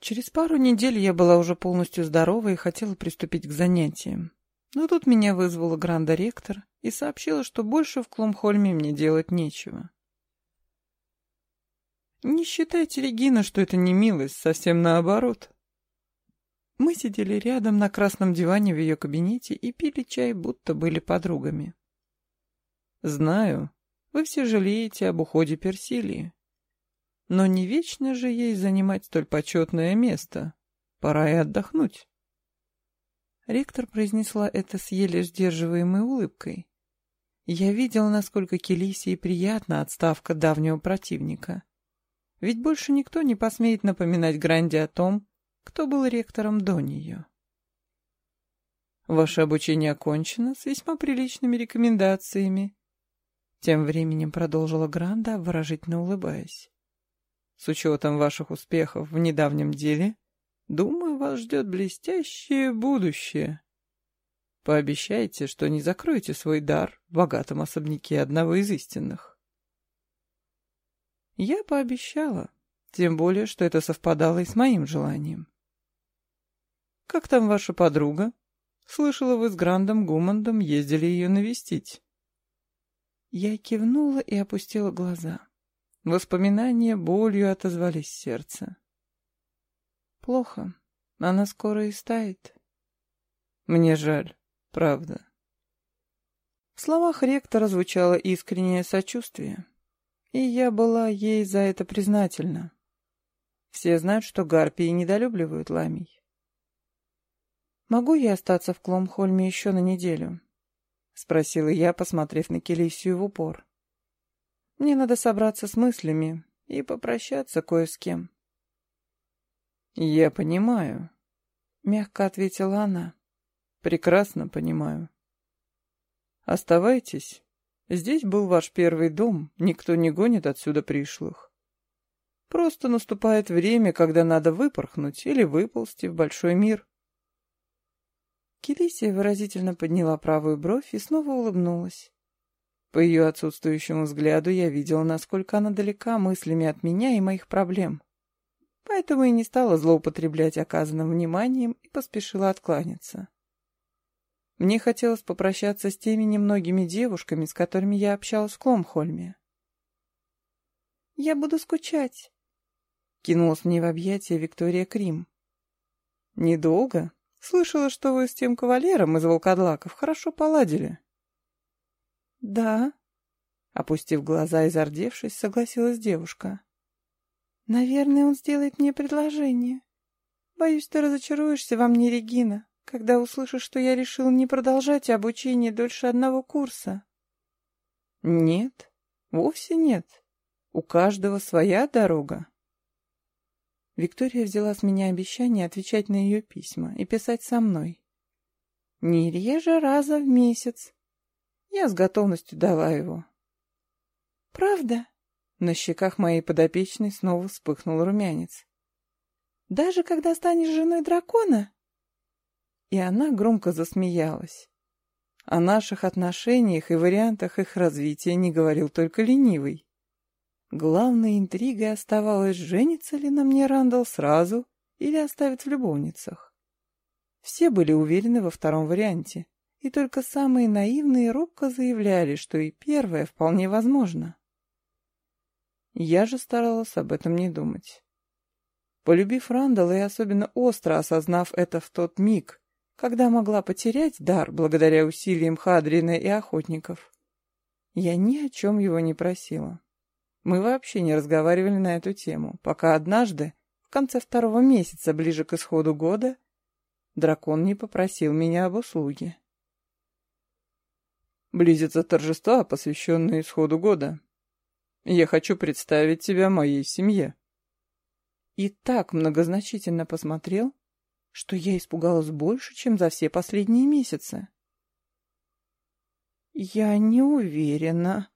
Через пару недель я была уже полностью здорова и хотела приступить к занятиям. Но тут меня вызвала гранда-ректор и сообщила, что больше в Кломхольме мне делать нечего. Не считайте, Регина, что это не милость, совсем наоборот. Мы сидели рядом на красном диване в ее кабинете и пили чай, будто были подругами. Знаю, вы все жалеете об уходе Персилии. Но не вечно же ей занимать столь почетное место. Пора и отдохнуть. Ректор произнесла это с еле сдерживаемой улыбкой. Я видел, насколько Келисии приятна отставка давнего противника. Ведь больше никто не посмеет напоминать Гранде о том, кто был ректором до нее. Ваше обучение окончено с весьма приличными рекомендациями. Тем временем продолжила Гранда, выражительно улыбаясь. С учетом ваших успехов в недавнем деле, думаю, вас ждет блестящее будущее. Пообещайте, что не закроете свой дар в богатом особняке одного из истинных. Я пообещала, тем более, что это совпадало и с моим желанием. «Как там ваша подруга? Слышала, вы с Грандом Гумандом ездили ее навестить». Я кивнула и опустила глаза. Воспоминания болью отозвались в сердце. Плохо. Она скоро и стает. Мне жаль, правда. В словах ректора звучало искреннее сочувствие, и я была ей за это признательна. Все знают, что гарпии недолюбливают ламий. «Могу я остаться в Кломхольме еще на неделю?» — спросила я, посмотрев на Келисию в упор. Мне надо собраться с мыслями и попрощаться кое с кем. «Я понимаю», — мягко ответила она. «Прекрасно понимаю. Оставайтесь. Здесь был ваш первый дом, никто не гонит отсюда пришлых. Просто наступает время, когда надо выпорхнуть или выползти в большой мир». Келисия выразительно подняла правую бровь и снова улыбнулась. По ее отсутствующему взгляду я видела, насколько она далека мыслями от меня и моих проблем. Поэтому и не стала злоупотреблять оказанным вниманием и поспешила откланяться. Мне хотелось попрощаться с теми немногими девушками, с которыми я общалась в Кломхольме. «Я буду скучать», — кинулась мне в объятия Виктория Крим. «Недолго. Слышала, что вы с тем кавалером из волкодлаков хорошо поладили». «Да», — опустив глаза и зардевшись, согласилась девушка. «Наверное, он сделает мне предложение. Боюсь, ты разочаруешься во мне, Регина, когда услышишь, что я решил не продолжать обучение дольше одного курса». «Нет, вовсе нет. У каждого своя дорога». Виктория взяла с меня обещание отвечать на ее письма и писать со мной. «Не реже раза в месяц», я с готовностью дала его. «Правда?» На щеках моей подопечной снова вспыхнул румянец. «Даже когда станешь женой дракона?» И она громко засмеялась. О наших отношениях и вариантах их развития не говорил только ленивый. Главной интригой оставалось, женится ли на мне Рандall сразу или оставит в любовницах. Все были уверены во втором варианте и только самые наивные робко заявляли, что и первое вполне возможно. Я же старалась об этом не думать. Полюбив Рандала и особенно остро осознав это в тот миг, когда могла потерять дар благодаря усилиям Хадрина и охотников, я ни о чем его не просила. Мы вообще не разговаривали на эту тему, пока однажды, в конце второго месяца, ближе к исходу года, дракон не попросил меня об услуге. Близятся торжества, посвященные исходу года. Я хочу представить тебя моей семье. И так многозначительно посмотрел, что я испугалась больше, чем за все последние месяцы. Я не уверена.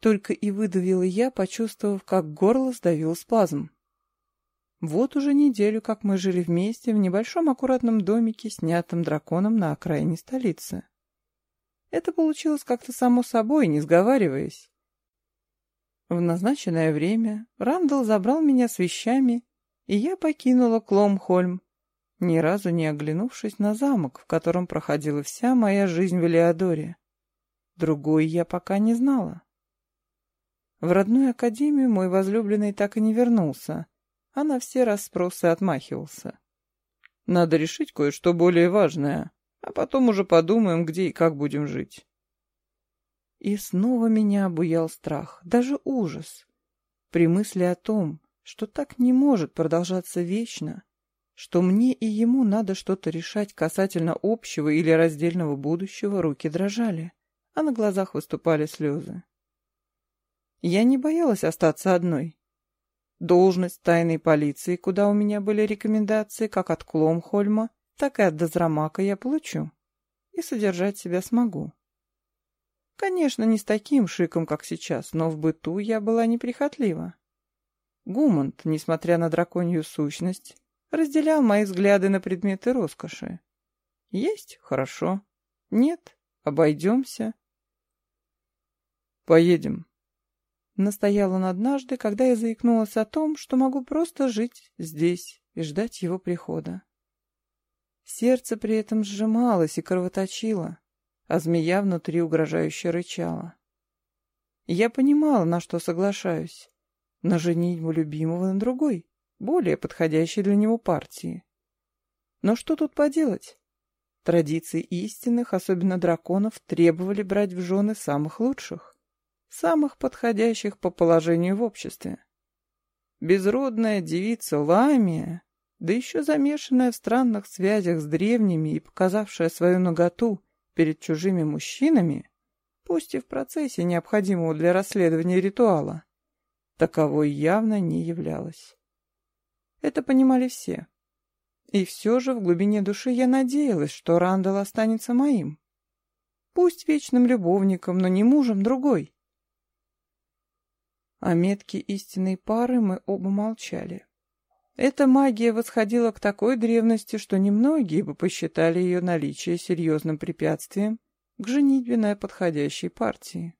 Только и выдавила я, почувствовав, как горло сдавил спазм. Вот уже неделю, как мы жили вместе в небольшом аккуратном домике, снятом драконом на окраине столицы. Это получилось как-то само собой, не сговариваясь. В назначенное время Рандall забрал меня с вещами и я покинула Кломхольм, ни разу не оглянувшись на замок, в котором проходила вся моя жизнь в Элеодоре. Другой я пока не знала. В родную академию мой возлюбленный так и не вернулся, а на все расспросы отмахивался. Надо решить кое-что более важное, а потом уже подумаем, где и как будем жить. И снова меня обуял страх, даже ужас. При мысли о том, что так не может продолжаться вечно, что мне и ему надо что-то решать касательно общего или раздельного будущего, руки дрожали, а на глазах выступали слезы. Я не боялась остаться одной. Должность тайной полиции, куда у меня были рекомендации как от Кломхольма, так и от Дозрамака я получу. И содержать себя смогу. Конечно, не с таким шиком, как сейчас, но в быту я была неприхотлива. Гумант, несмотря на драконью сущность, разделял мои взгляды на предметы роскоши. Есть — хорошо. Нет — обойдемся. Поедем. Настоял он однажды, когда я заикнулась о том, что могу просто жить здесь и ждать его прихода. Сердце при этом сжималось и кровоточило, а змея внутри угрожающе рычала. Я понимала, на что соглашаюсь, на женитьбу любимого на другой более подходящей для него партии. Но что тут поделать? Традиции истинных, особенно драконов, требовали брать в жены самых лучших, самых подходящих по положению в обществе. Безродная девица Ламия, да еще замешанная в странных связях с древними и показавшая свою наготу перед чужими мужчинами, пусть и в процессе необходимого для расследования ритуала, таковой явно не являлась. Это понимали все. И все же в глубине души я надеялась, что Рандall останется моим. Пусть вечным любовником, но не мужем другой. О метке истинной пары мы оба молчали. Эта магия восходила к такой древности, что немногие бы посчитали ее наличие серьезным препятствием к женитьбе на подходящей партии.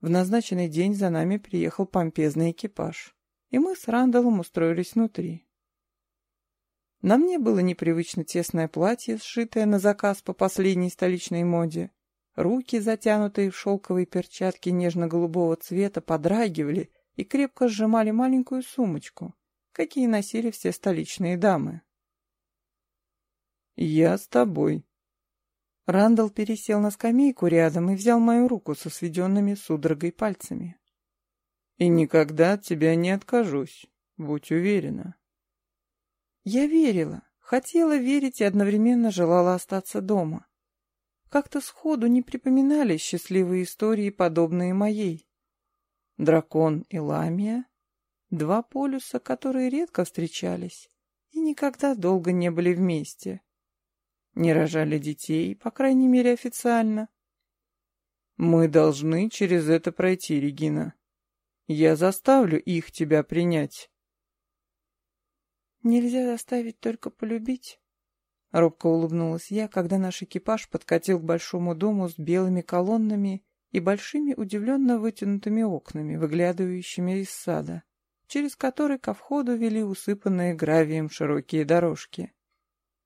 В назначенный день за нами приехал помпезный экипаж и мы с Рандалом устроились внутри. На мне было непривычно тесное платье, сшитое на заказ по последней столичной моде. Руки, затянутые в шелковые перчатки нежно-голубого цвета, подрагивали и крепко сжимали маленькую сумочку, какие носили все столичные дамы. «Я с тобой». Рандall пересел на скамейку рядом и взял мою руку со сведенными судорогой пальцами. И никогда от тебя не откажусь, будь уверена. Я верила, хотела верить и одновременно желала остаться дома. Как-то сходу не припоминали счастливые истории, подобные моей. Дракон и Ламия — два полюса, которые редко встречались и никогда долго не были вместе. Не рожали детей, по крайней мере официально. Мы должны через это пройти, Регина. Я заставлю их тебя принять. Нельзя заставить только полюбить. Робко улыбнулась я, когда наш экипаж подкатил к большому дому с белыми колоннами и большими удивленно вытянутыми окнами, выглядывающими из сада, через который ко входу вели усыпанные гравием широкие дорожки.